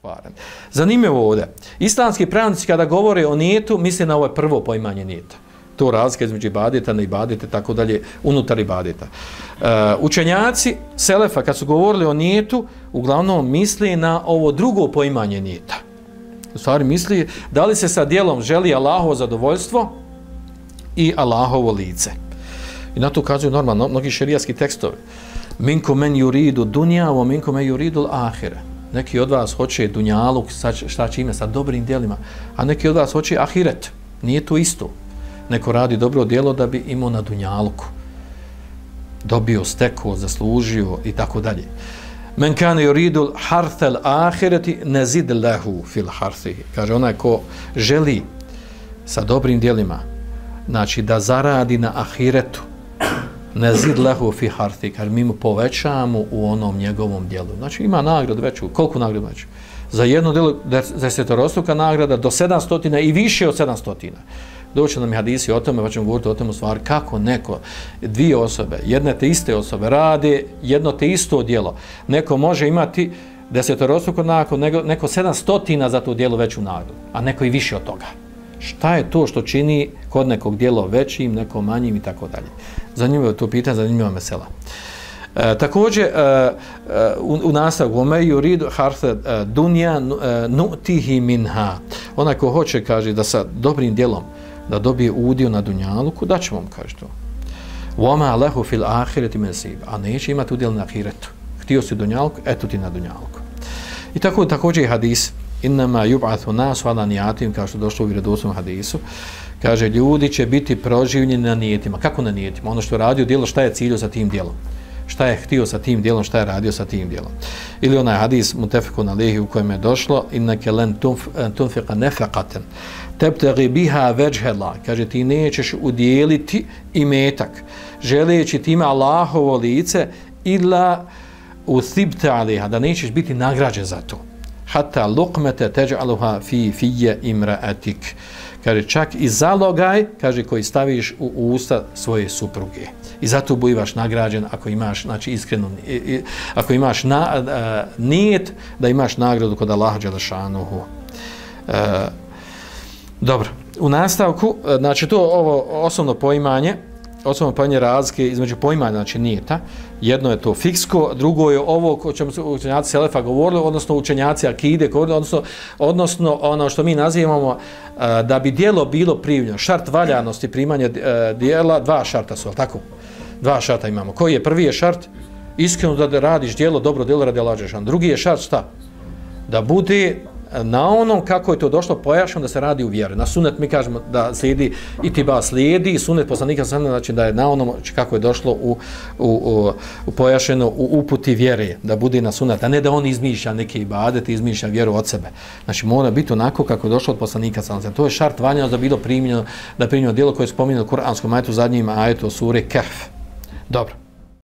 kvaren. Zanimljivo ovdje. Islamski pravnici kada govore o nijetu, misle na ovo prvo poimanje nijeta. To razlika između ibadeta, ne ibadeta, tako dalje, unutar ibadeta. Uh, učenjaci Selefa, kad su govorili o nijetu, uglavnom misli na ovo drugo poimanje nijeta. U stvari misli da li se sa dijelom želi Allahovo zadovoljstvo i Allahovo lice. I na to ukazuju normalno mnogi šerijski tekstovi. Minko men yuridu dunja, o minko men yuridu ahire. Neki od vas hoće dunjaluk, šta će ime, sa dobrim dijelima, a neki od vas hoće ahiret. Nije to isto. Neko radi dobro dijelo da bi imao na dunjaluku. Dobio, steko, zaslužio i tako dalje. Men kane yuridu harthel ahireti nezid lehu fil harthi. Kaže onaj ko želi sa dobrim dijelima, znači da zaradi na ahiretu, ne zid lehu fi harti, kar mi mu povećamo u onom njegovom dijelu. Znači ima nagradu veću, koliko nagradu veću? Za jedno dijelo desetorostruka nagrada do 700 i više od 700. Doće nam hadisi o tome, pa ćemo govoriti o tome stvar stvari kako neko, dvije osobe, jedne te iste osobe rade jedno te isto dijelo. Neko može imati desetorostruku nagradu, neko, neko 700 za to dijelo veću nagradu, a neko i više od toga šta je to što čini kod nekog dijela većim, nekom manjim i tako dalje. Zanimljivo je to pitanje, zanimljiva mesela. E, također, e, e u, u nastavu, ome yuridu harfe dunja e, nutihi minha. Onaj ko hoće, kaže, da sa dobrim dijelom da dobije udio na dunjaluku, da ćemo vam, kaže to. Voma lehu fil ahireti mesib. A neće imati udjel na ahiretu. Htio si dunjaluku, eto ti na dunjaluku. I tako, također i hadis, innama yub'athu nasu ala niyatim kao što došlo u vjerodostojnom hadisu. Kaže ljudi će biti proživljeni na nijetima. Kako na nijetima? Ono što je radio djelo šta je cilj sa tim djelom? Šta je htio sa tim djelom šta je radio sa tim djelom? Ili onaj hadis mutafekun alihi u kojem je došlo innaka lan eh, tunfiqa nafaqatan tabtagi biha wajha kaže ti nećeš udjeliti imetak želeći time Allahovo lice ila uthibta aliha da nećeš biti nagrađen za to hatta luqmata taj'aluha fi fiyya imra'atik. Kaže čak i zalogaj kaže koji staviš u usta svoje supruge. I zato budiš nagrađen ako imaš znači iskreno ako imaš na, a, nijet da imaš nagradu kod Allaha dželešanuhu e, dobro. U nastavku e, znači to ovo osnovno poimanje osnovno pojanje razlike između poimanja, znači nijeta. Jedno je to fiksko, drugo je ovo o čemu su učenjaci Selefa govorili, odnosno učenjaci Akide, odnosno, odnosno ono što mi nazivamo e, da bi dijelo bilo primljeno. šart valjanosti primanja e, dijela, dva šarta su, tako? Dva šarta imamo. Koji je? Prvi je šart, iskreno da radiš dijelo, dobro dijelo radi Allah Drugi je šart šta? Da bude na onom kako je to došlo pojašnjeno da se radi u vjeri. Na sunet mi kažemo da slijedi i tiba slijedi, sunet poslanika sam znači da je na onom kako je došlo u, u, u, u pojašnjeno u uputi vjere, da bude na sunet, a ne da on izmišlja neke ibadete, izmišlja vjeru od sebe. Znači mora biti onako kako je došlo od poslanika sam To je šart vanja da bilo primljeno, da primljeno djelo koje je spominjeno u Kur'anskom ajetu zadnjim ajetu sure Kehf. Dobro.